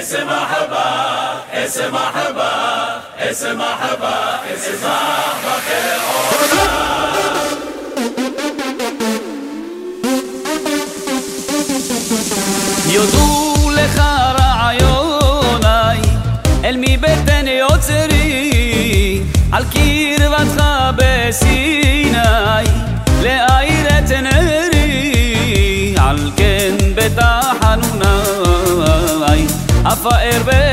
اسم محبة اسم محبة اسم محبة اسم محبة יודו לך רעיוני אל מבטן יוצרי על קרבתך בסיני להאיר Rafael Bell.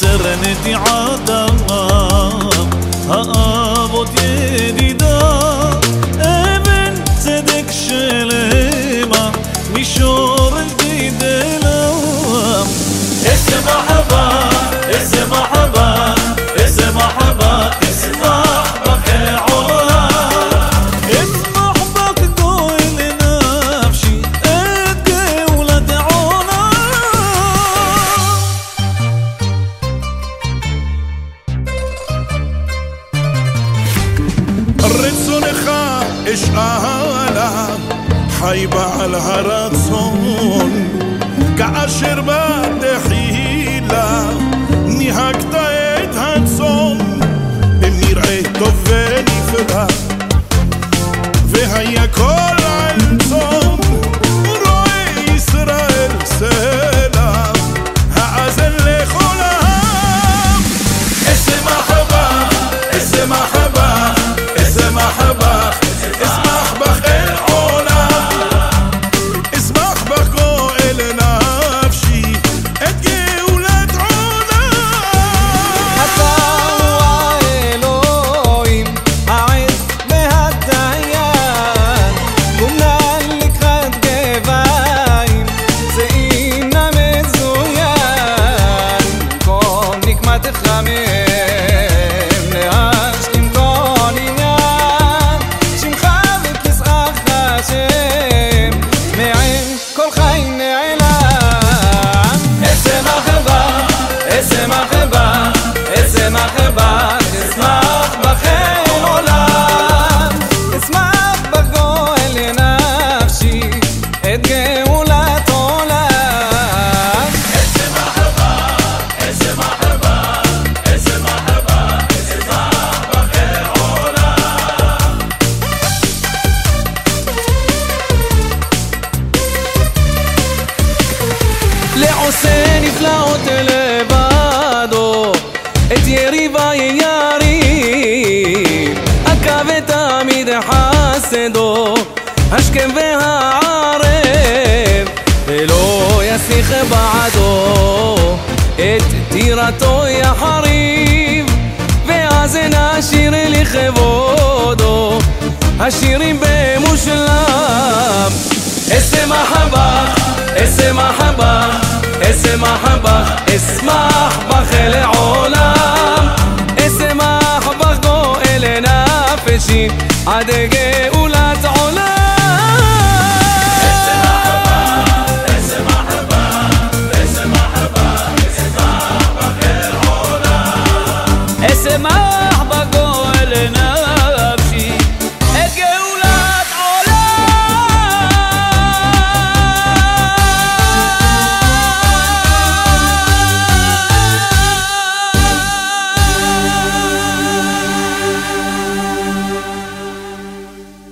سرنتي عادا هقابض يدي دا ابن زدك شلمة مشور جديد لوام اسمع بقى حيبقى على رقصون كأشر بدي حيلة نهاك تايد هاتسون. صون بمير عيد طفيني יסיך בעדו את טירתו יחריב ואז נשיר לכבודו השירים במושלם איזה מחבה, איזה מחבה, איזה מחבה, אשמח בך לעולם. איזה מחבה גואל נפשי עד גאולה más.